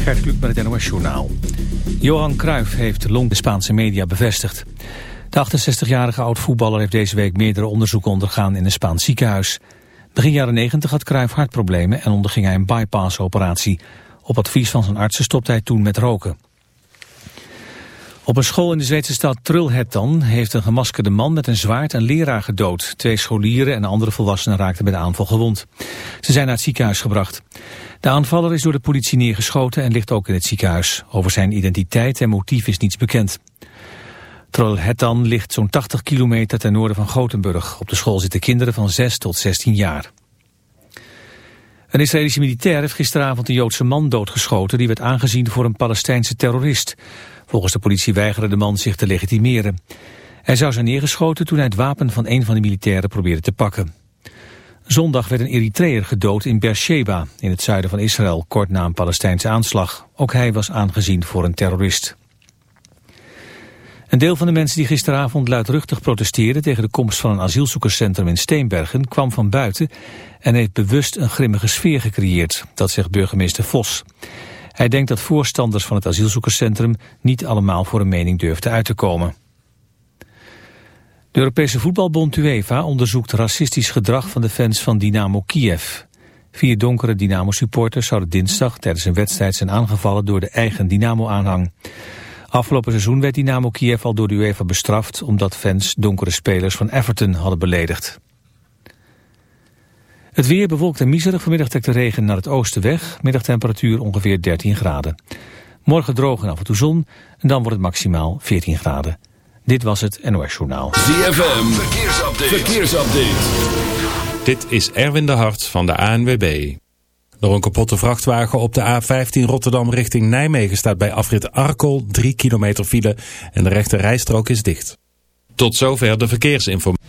Gert Kluk met het NOS Journaal. Johan Cruijff heeft long de Spaanse media bevestigd. De 68-jarige oud-voetballer heeft deze week meerdere onderzoeken ondergaan in een Spaans ziekenhuis. Begin jaren 90 had Cruijff hartproblemen en onderging hij een bypass-operatie. Op advies van zijn artsen stopte hij toen met roken. Op een school in de Zweedse stad Trulhettan heeft een gemaskerde man met een zwaard een leraar gedood. Twee scholieren en andere volwassenen raakten bij de aanval gewond. Ze zijn naar het ziekenhuis gebracht. De aanvaller is door de politie neergeschoten en ligt ook in het ziekenhuis. Over zijn identiteit en motief is niets bekend. Trulhettan ligt zo'n 80 kilometer ten noorden van Gothenburg. Op de school zitten kinderen van 6 tot 16 jaar. Een Israëlische militair heeft gisteravond een Joodse man doodgeschoten... die werd aangezien voor een Palestijnse terrorist. Volgens de politie weigerde de man zich te legitimeren. Hij zou zijn neergeschoten toen hij het wapen van een van de militairen probeerde te pakken. Zondag werd een Eritreër gedood in Beersheba, in het zuiden van Israël, kort na een Palestijnse aanslag. Ook hij was aangezien voor een terrorist. Een deel van de mensen die gisteravond luidruchtig protesteerden tegen de komst van een asielzoekerscentrum in Steenbergen kwam van buiten en heeft bewust een grimmige sfeer gecreëerd, dat zegt burgemeester Vos. Hij denkt dat voorstanders van het asielzoekerscentrum niet allemaal voor een mening durfden uit te komen. De Europese voetbalbond UEFA onderzoekt racistisch gedrag van de fans van Dynamo Kiev. Vier donkere Dynamo-supporters zouden dinsdag tijdens een wedstrijd zijn aangevallen door de eigen Dynamo-aanhang. Afgelopen seizoen werd Dynamo Kiev al door de UEFA bestraft omdat fans donkere spelers van Everton hadden beledigd. Het weer bewolkt en miserig. Vanmiddag trekt de regen naar het oosten weg. Middagtemperatuur ongeveer 13 graden. Morgen droog en af en toe zon. En dan wordt het maximaal 14 graden. Dit was het NOS Journaal. ZFM. Verkeersupdate. Verkeersupdate. Dit is Erwin de Hart van de ANWB. Door een kapotte vrachtwagen op de A15 Rotterdam richting Nijmegen staat bij afrit Arkel 3 kilometer file en de rechte rijstrook is dicht. Tot zover de verkeersinformatie.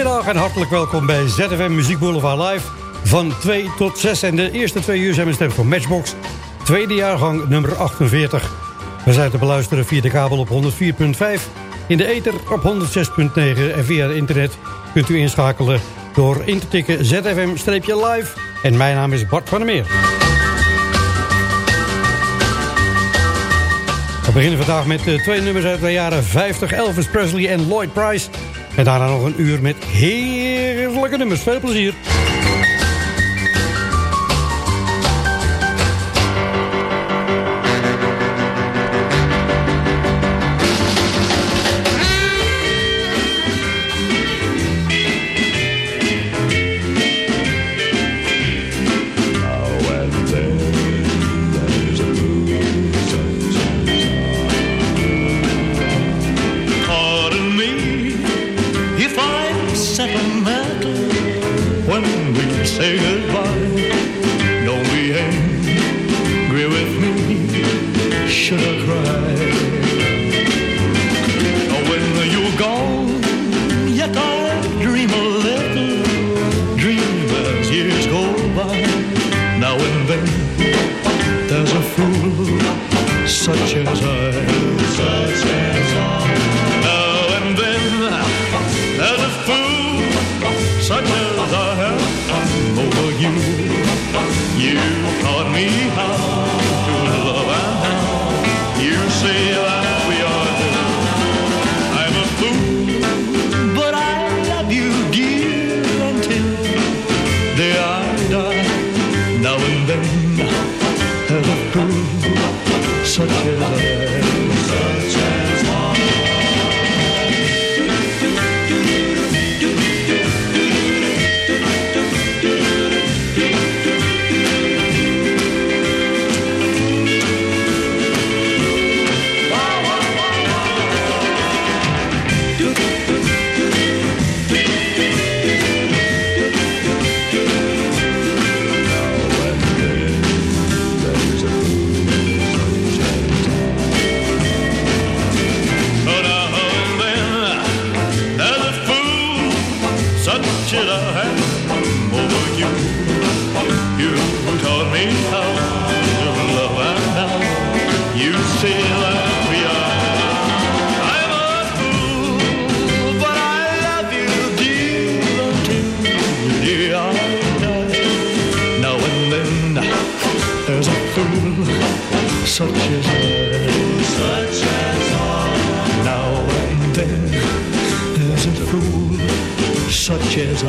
Goedemiddag en hartelijk welkom bij ZFM Muziek Boulevard Live. Van 2 tot 6 en de eerste twee uur zijn we stem voor Matchbox. Tweede jaargang nummer 48. We zijn te beluisteren via de kabel op 104.5. In de ether op 106.9 en via internet kunt u inschakelen door in te tikken ZFM-live. En mijn naam is Bart van der Meer. We beginnen vandaag met eh, twee nummers uit de jaren 50. Elvis Presley en Lloyd Price. En daarna nog een uur met heerlijke nummers. Veel plezier. a fool, such as I am. such as I. Such as I. Now and then there's a fool such as I.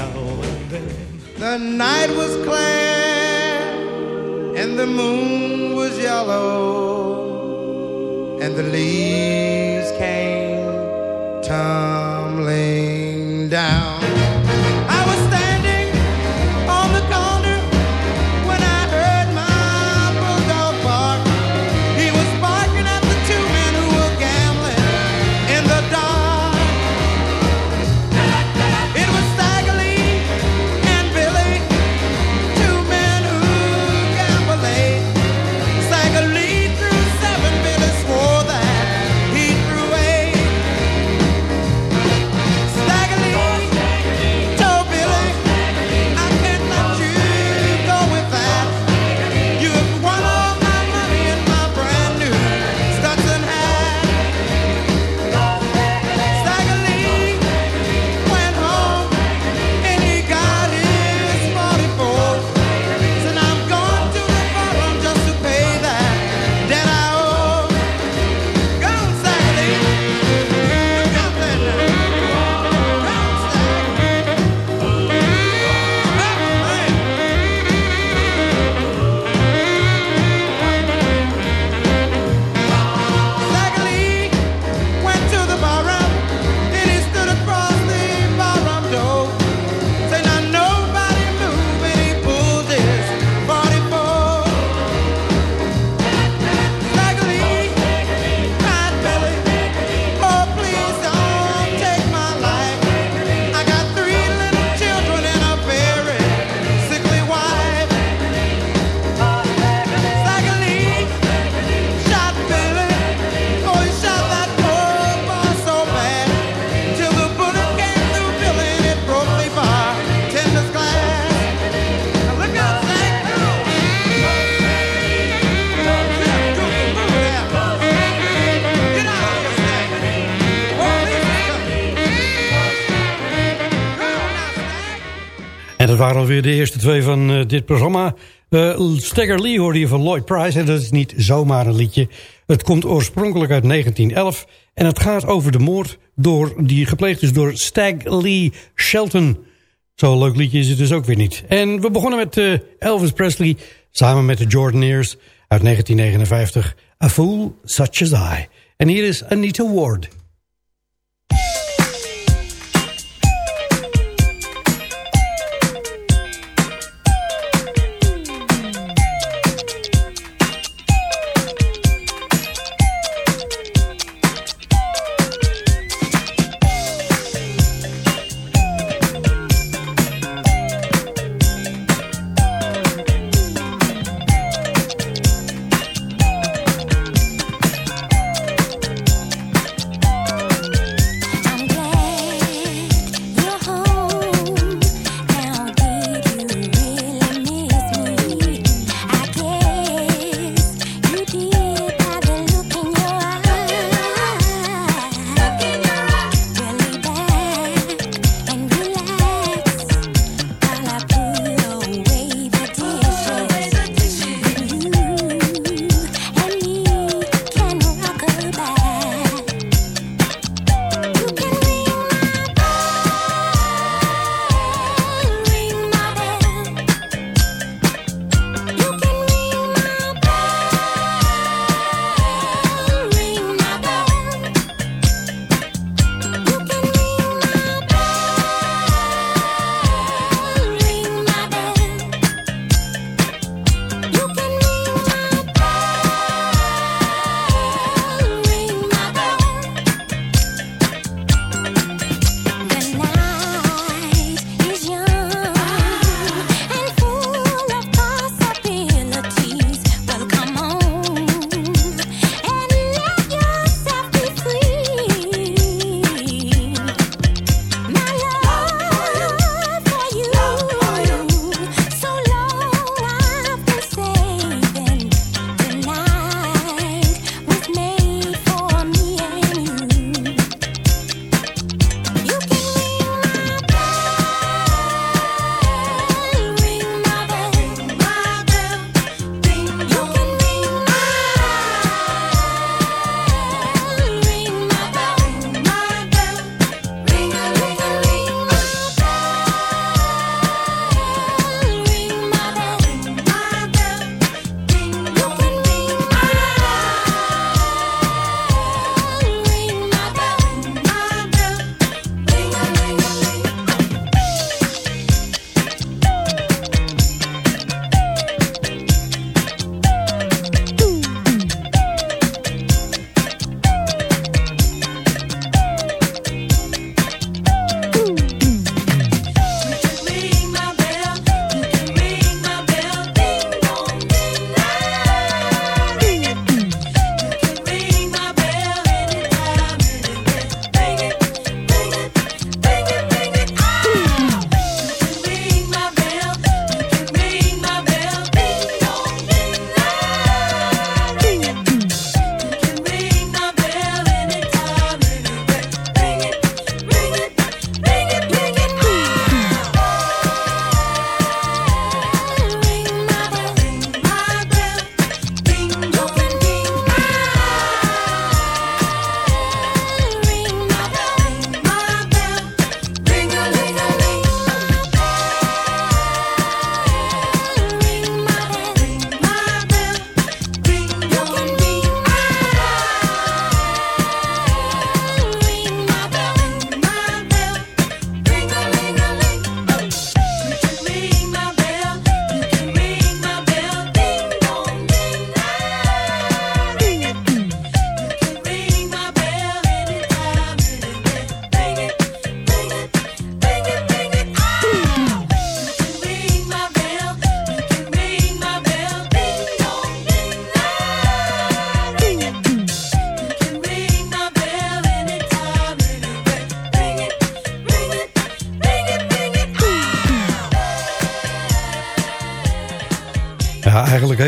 Now and then. The night was clear and the moon was yellow and the leaves came tumbling. alweer de eerste twee van eh, dit programma. Uh, Stagger Lee hoorde je van Lloyd Price en dat is niet zomaar een liedje. Het komt oorspronkelijk uit 1911 en het gaat over de moord door, die gepleegd is door Stag Lee Shelton. Zo'n leuk liedje is het dus ook weer niet. En we begonnen met eh, Elvis Presley samen met de Jordanaires uit 1959. A Fool Such As I. En hier is Anita Ward.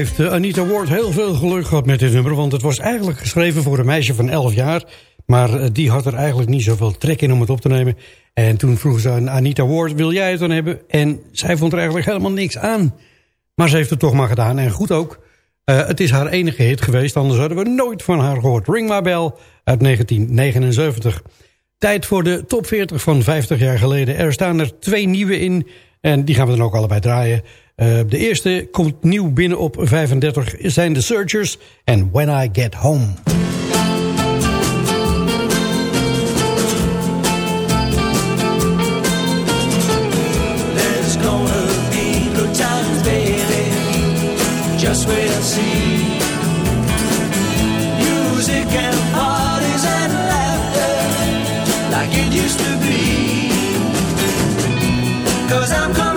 Heeft eh, Anita Ward heel veel geluk gehad met dit nummer... want het was eigenlijk geschreven voor een meisje van 11 jaar... maar eh, die had er eigenlijk niet zoveel trek in om het op te nemen. En toen vroeg ze aan Anita Ward, wil jij het dan hebben? En zij vond er eigenlijk helemaal niks aan. Maar ze heeft het toch maar gedaan en goed ook. Uh, het is haar enige hit geweest, anders hadden we nooit van haar gehoord. Ring My Bell uit 1979. Tijd voor de top 40 van 50 jaar geleden. Er staan er twee nieuwe in en die gaan we dan ook allebei draaien. Uh, de eerste komt nieuw binnen op 35 zijn de Searchers en When I Get Home. Just like it to be. I'm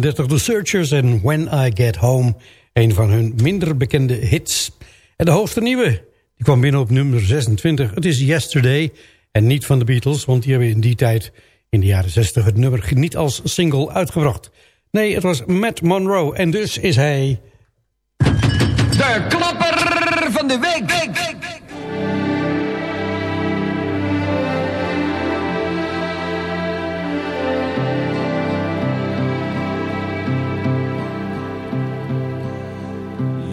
De The Searchers en When I Get Home. Een van hun minder bekende hits. En de hoogste nieuwe, die kwam binnen op nummer 26. Het is Yesterday en niet van de Beatles, want die hebben in die tijd... in de jaren 60 het nummer niet als single uitgebracht. Nee, het was Matt Monroe en dus is hij... De klapper van de week. week, week.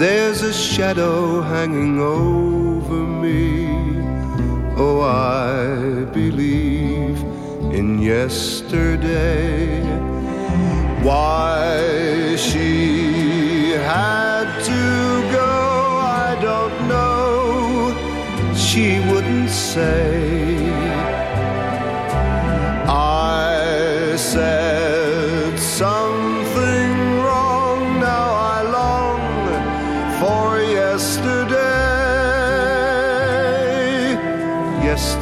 There's a shadow hanging over me. Oh, I believe in yesterday. Why she had to go, I don't know. She wouldn't say. I said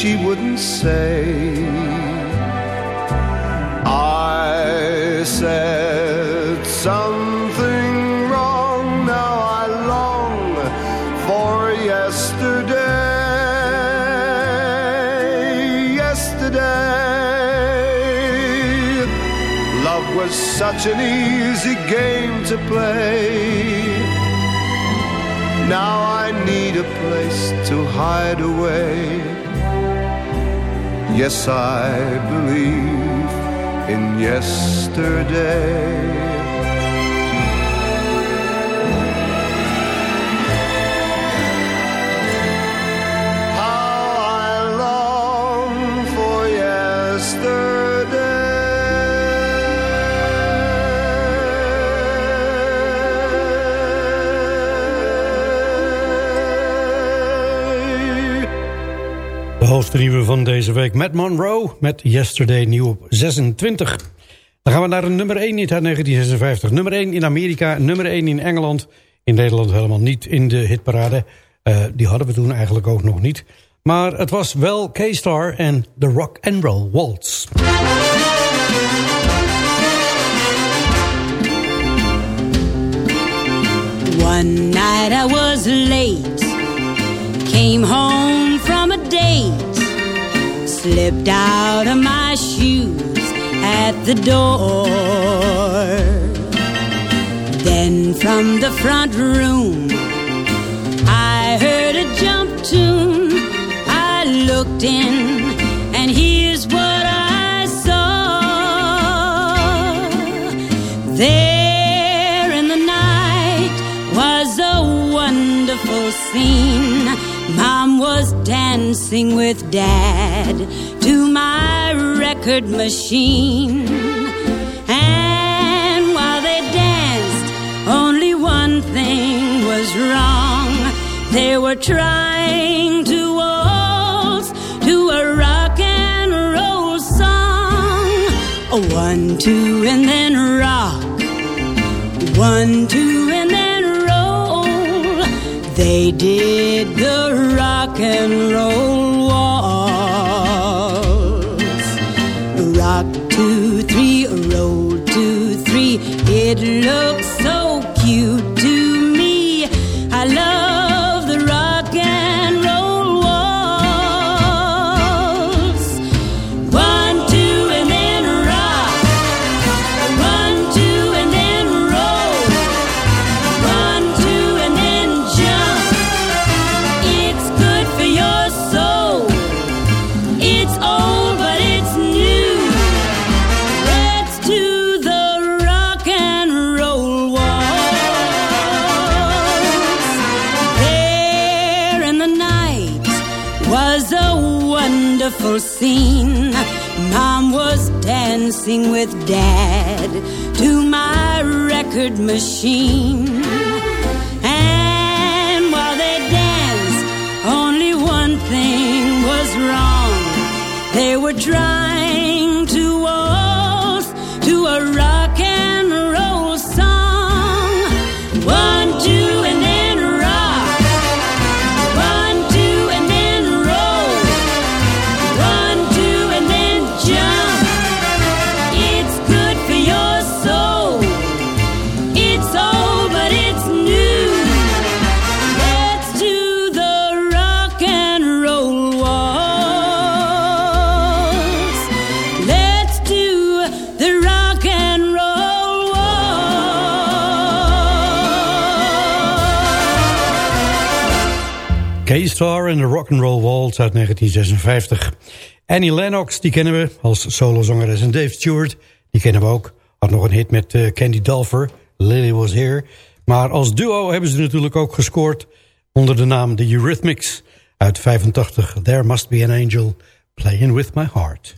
she wouldn't say. I said something wrong, now I long for yesterday. Yesterday, love was such an easy game to play. Now I need a place to hide away Yes, I believe in yesterday. Hoogste van deze week, Matt Monroe, met Yesterday nieuw op 26. Dan gaan we naar nummer 1 uit 1956. Nummer 1 in Amerika, nummer 1 in Engeland. In Nederland helemaal niet in de hitparade. Eh, die hadden we toen eigenlijk ook nog niet. Maar het was wel K-Star en The Rock and Roll Waltz. One night I was late, came home slipped out of my shoes at the door. Then from the front room, I heard a jump tune. I looked in, and here's what I saw. There in the night was a wonderful scene. Mom was dancing with Dad to my record machine. And while they danced, only one thing was wrong. They were trying to waltz to a rock and roll song. A one, two, and then rock. One, two, They did the rock and roll waltz. Rock, two, three, roll, two, three. It looks dancing with Dad to my record machine. And while they danced, only one thing was wrong. They were trying K-Star en de Rock'n'Roll Waltz uit 1956. Annie Lennox, die kennen we als solozangeres. En Dave Stewart, die kennen we ook. Had nog een hit met eh, Candy Dulfer, Lily Was Here. Maar als duo hebben ze natuurlijk ook gescoord... onder de naam The Eurythmics uit 85. There Must Be an Angel Playing With My Heart.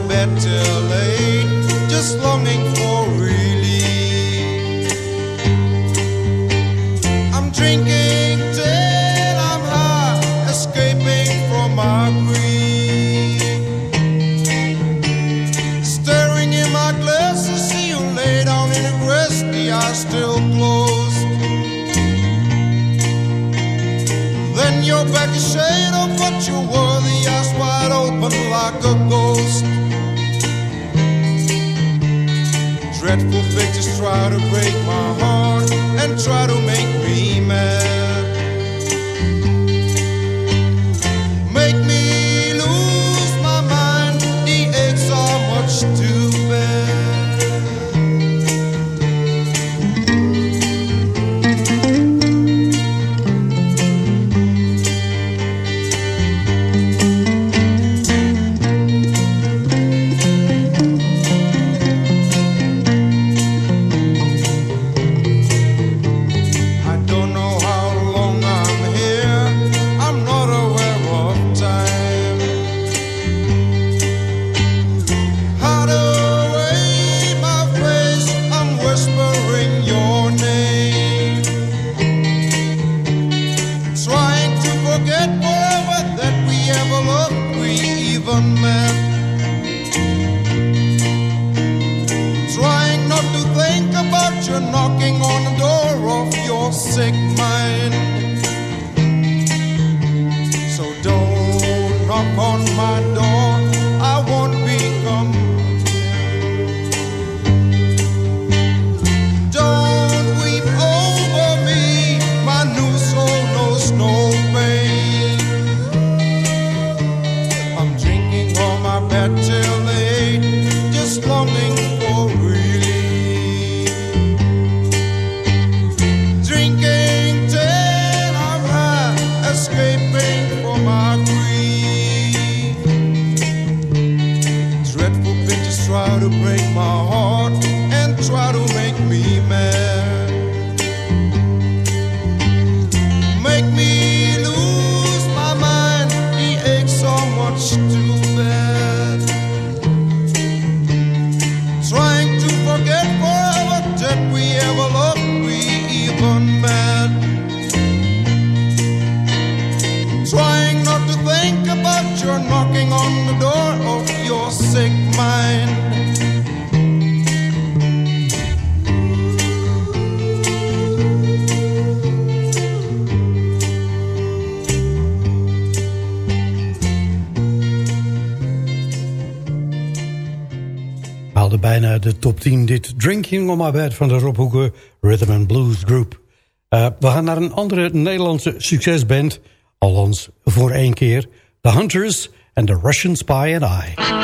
better late, just longing for real. try to break my heart and try to make van de Rob Rhythm and Blues Group. Eh, we gaan naar een andere Nederlandse succesband. Althans, voor één keer. The Hunters and the Russian Spy and I.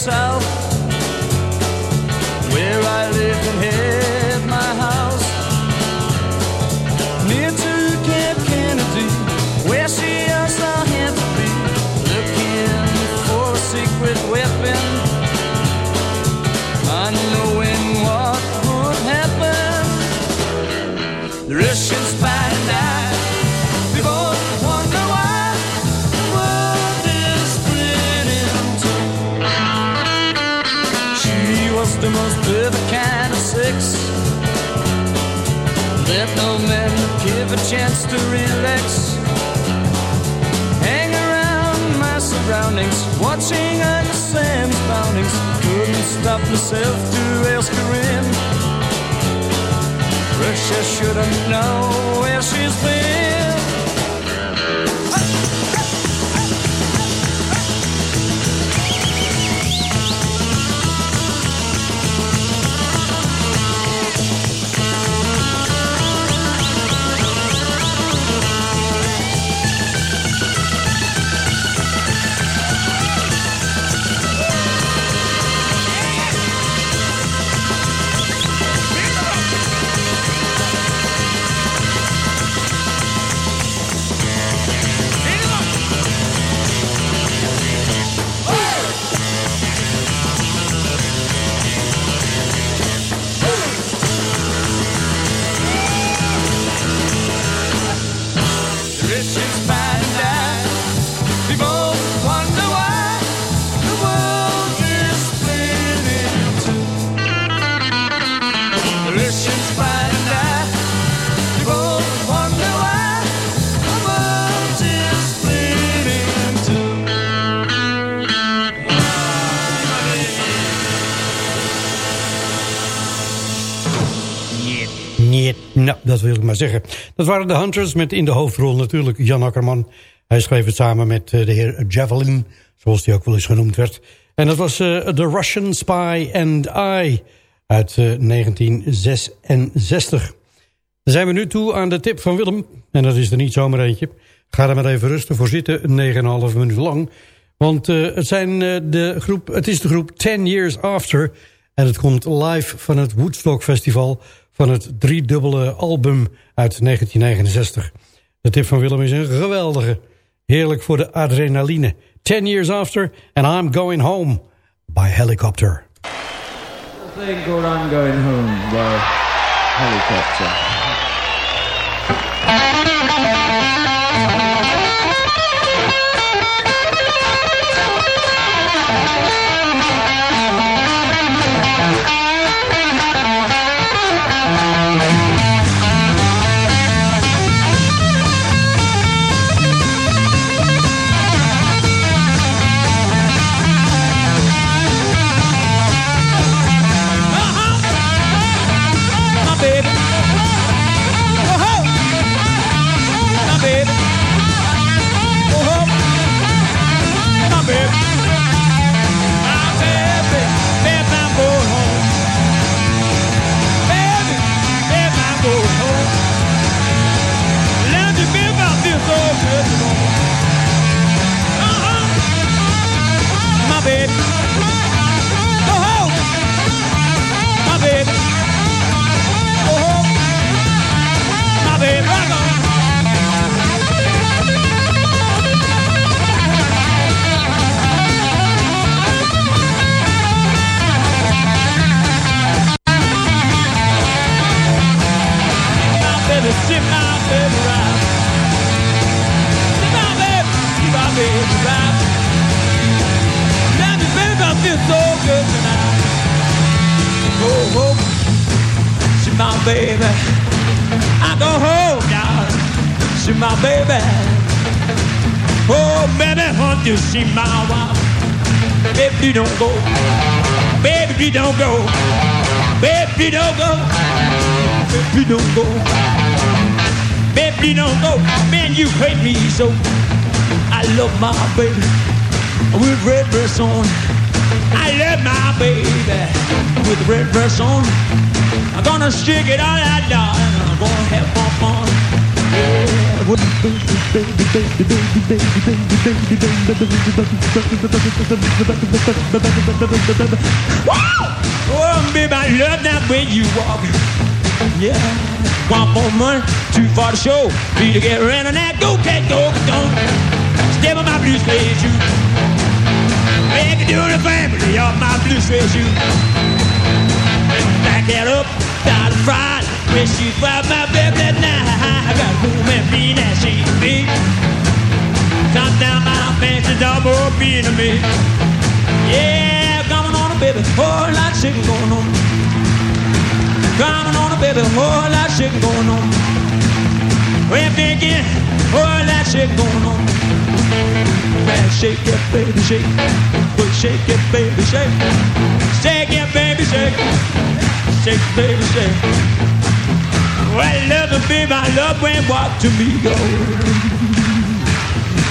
So. To relax. Hang around my surroundings, watching under Sam's boundings. Couldn't stop myself to ask her in. Russia shouldn't know where she's been. Nou, dat wil ik maar zeggen. Dat waren de Hunters met in de hoofdrol natuurlijk Jan Akkerman. Hij schreef het samen met eh, de heer Javelin, zoals die ook wel eens genoemd werd. En dat was eh, The Russian Spy and I uit eh, 1966. Dan zijn we nu toe aan de tip van Willem. En dat is er niet zomaar eentje. Ga er maar even rustig voor zitten, 9,5 minuten lang. Want eh, het, zijn, eh, de groep, het is de groep 10 Years After. En het komt live van het Woodstock Festival... van het driedubbele album uit 1969. De tip van Willem is een geweldige. Heerlijk voor de adrenaline. 10 Years After and I'm Going Home by Helicopter. thing called I'm Going Home by Helicopter. Baby. My baby. Oh, baby, want to see my wife. Baby, don't go. Baby, don't go. Baby, don't go. Baby, don't go. Baby, don't go. Man, you hate me so. I love my baby with red dress on. I love my baby with red dress on. I'm gonna stick it all out, darling. I'm gonna have more fun. Yeah, Oh, baby, I love that way you walk. Yeah. One more money, two for the show. Need to get rid of that. Go, cat, go, don't. Step on my blue suede shoe. Make it do the family of my blue suede shoe. Back that up, the front. When she find my baby now, I got home and be that she be. Top down my fancy double being to me. Yeah, coming on, baby. Whole lot of shit going on. Coming on, baby. Whole lot of shit going on. Well, thinking, whole lot of shit going on. Man, shake it, baby, shake. Well, shake it, baby, shake. Shake it, baby, shake. Shake, baby, shake. Well, it, baby. I love when walk to me go.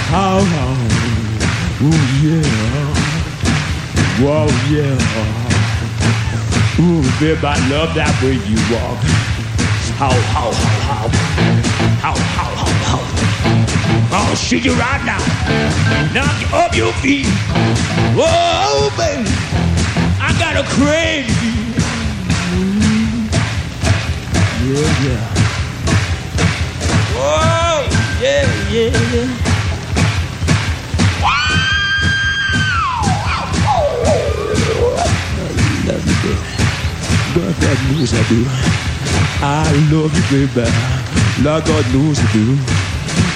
How long? Ooh, yeah. Whoa, yeah. Ooh, baby, I love that way you walk. How, how, how, how. How, how, how, how. I'll shoot you right now. Knock you off your feet. Whoa, baby. I got a crazy. Yeah, yeah. Whoa, yeah, yeah, yeah. Love you, baby. God, God knows I do. I love you, baby. Lord God knows I do.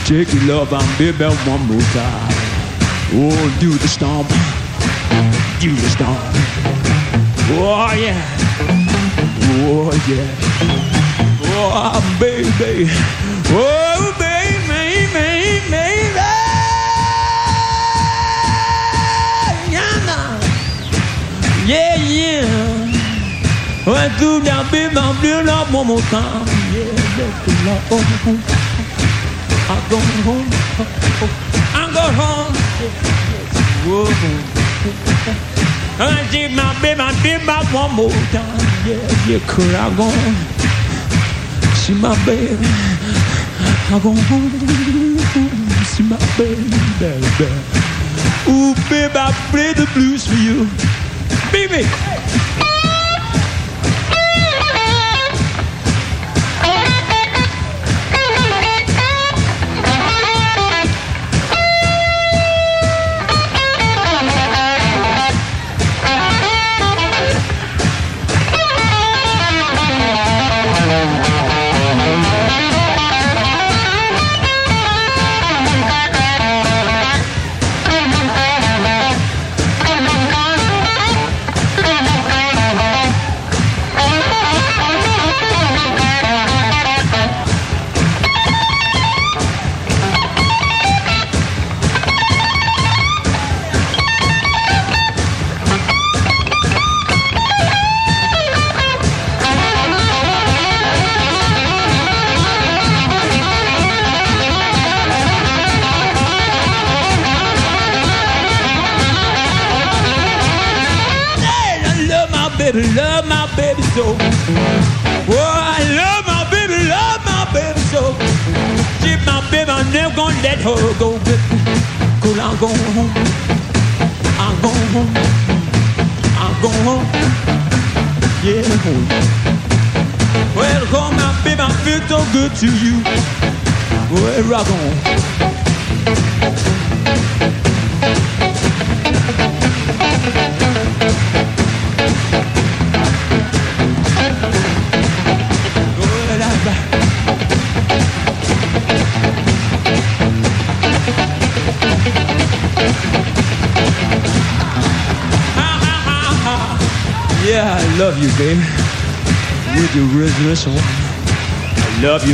Take your love and baby one more time. Oh, do the stomp. Do the stomp. Oh, yeah. Oh, yeah. Oh, baby. Oh, baby, baby, baby. Yeah, yeah. Ouais, tout bien, bim, bam, bim, là, mon montant. Yeah, yeah, là, oh, oh. I'm going home. Oh, oh. I'm going home. Whoa. I did my bim, bam, bim, bam, one more time. Yeah, yeah, could I go home? See my baby. I go home. See my baby, baby. Ooh, baby, I play the blues for you. Baby.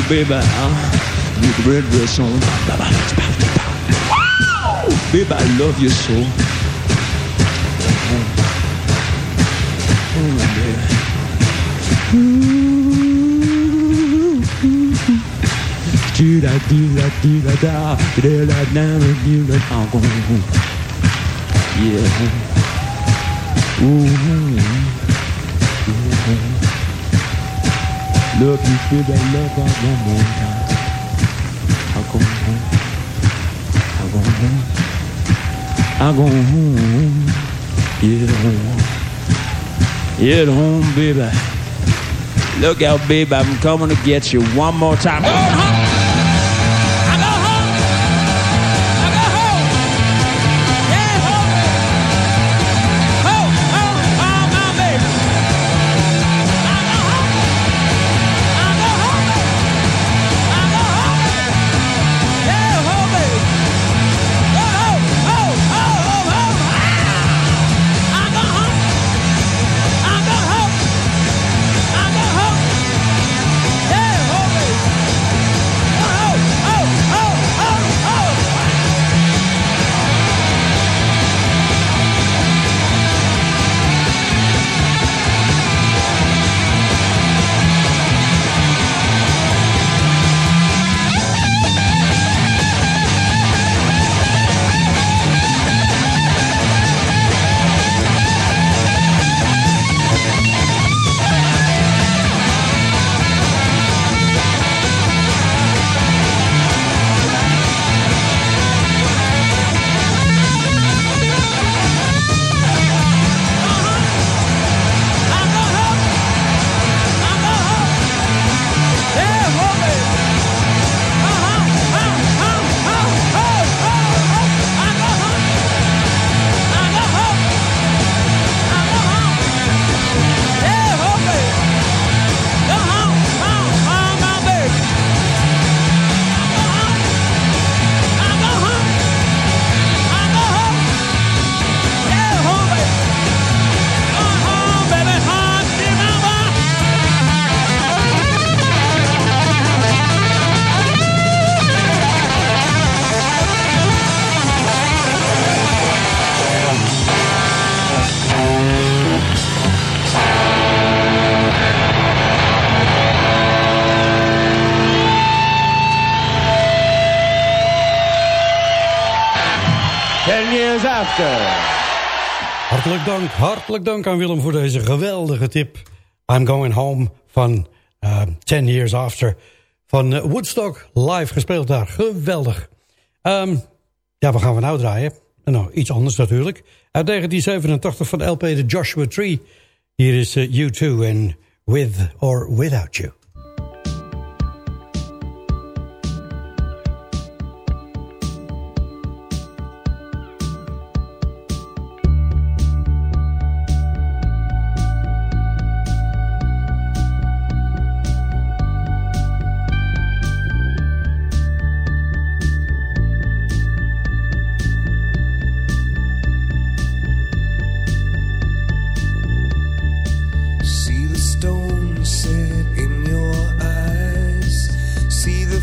You, baby, the red dress on. Baby, I love you so. Yeah. Ooh. Love you, baby, I love you one more time. I go home. I go home. I go home. Yeah, home. Yeah, home, baby. Look out, baby, I'm coming to get you one more time. Oh, Hartelijk dank, hartelijk dank aan Willem voor deze geweldige tip. I'm Going Home van uh, 10 Years After. Van eh, Woodstock, live gespeeld daar. Geweldig. Ehm, ja, wat gaan we nou draaien? Nou, iets anders natuurlijk. Uit 1987 van LP The Joshua Tree. Hier is uh, U2 en With or Without You.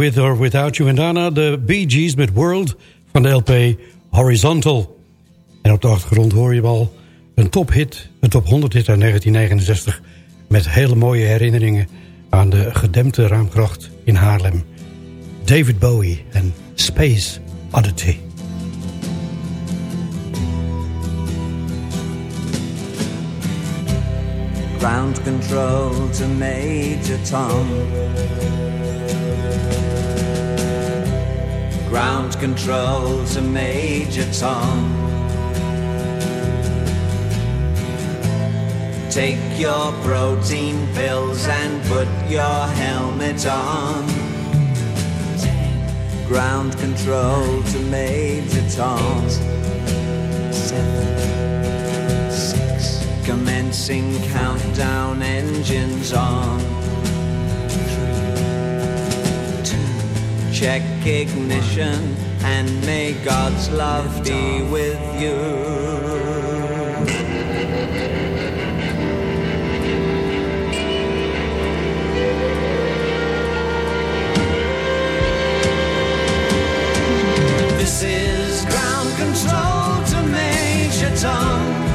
With or Without You. En daarna de Bee Gees met World van de LP Horizontal. En op de achtergrond hoor je al een tophit, een top 100 hit uit 1969... met hele mooie herinneringen aan de gedempte ruimkracht in Haarlem. David Bowie en Space Oddity. Ground control to Major Tom Ground control to major tom. Take your protein pills and put your helmet on. Ground control to Major Tom. Seven, six. Commencing countdown engines on. Check ignition and may God's love be with you. This is ground control to Major Tom.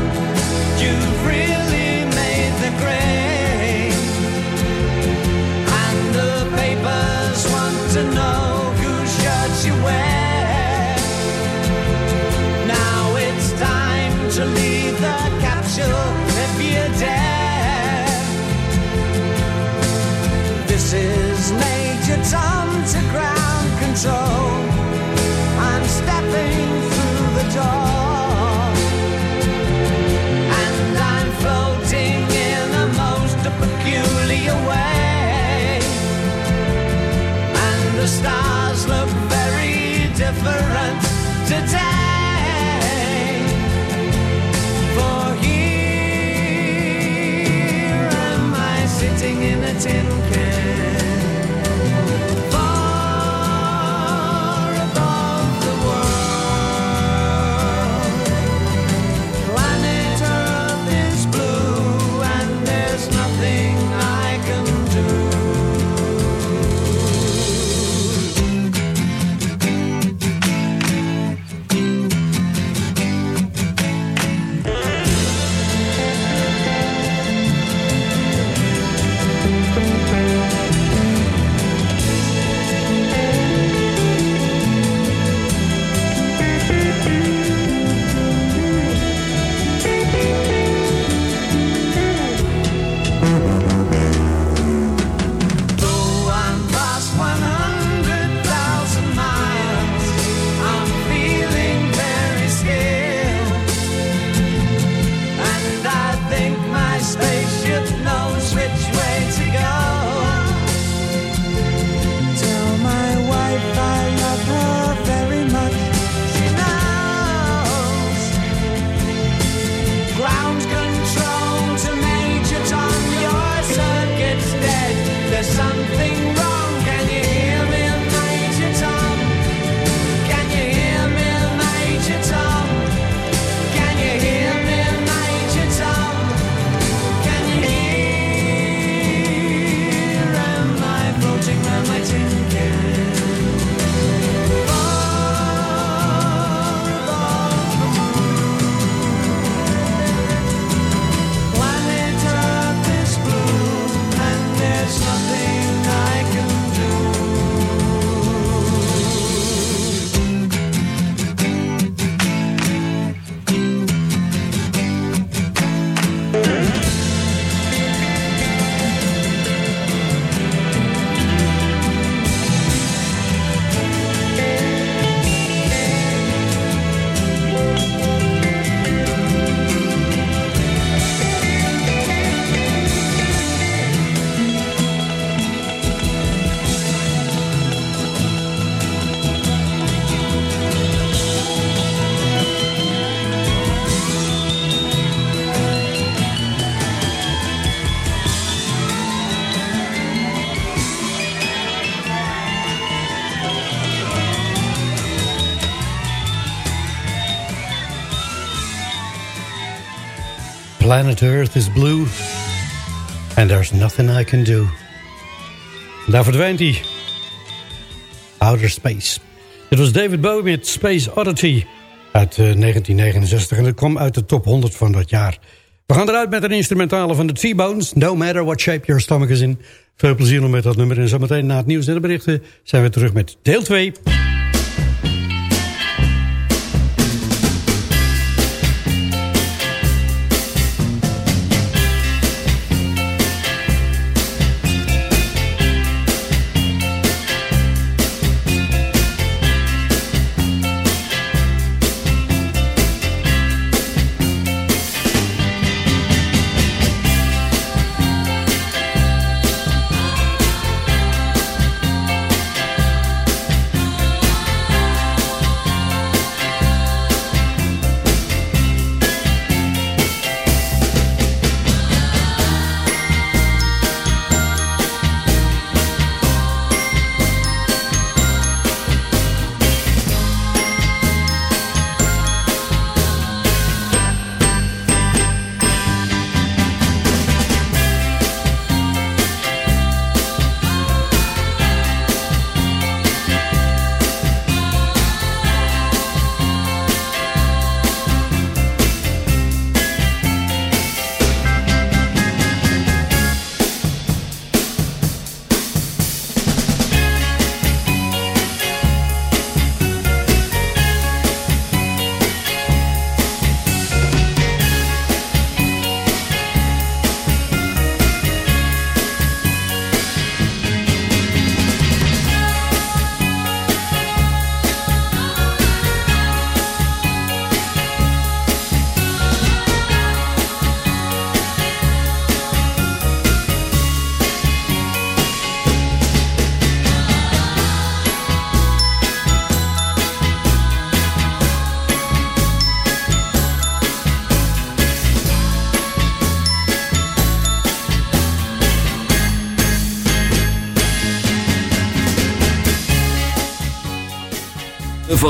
Planet Earth is blue. And there's nothing I can do. Daar verdwijnt hij. Outer Space. Dit was David Bowie met Space Oddity uit eh, 1969. En dat kwam uit de top 100 van dat jaar. We gaan eruit met een instrumentale van de T-Bones. No matter what shape your stomach is in. Veel plezier nog met dat nummer. En zometeen na het nieuws en de berichten zijn we terug met deel 2.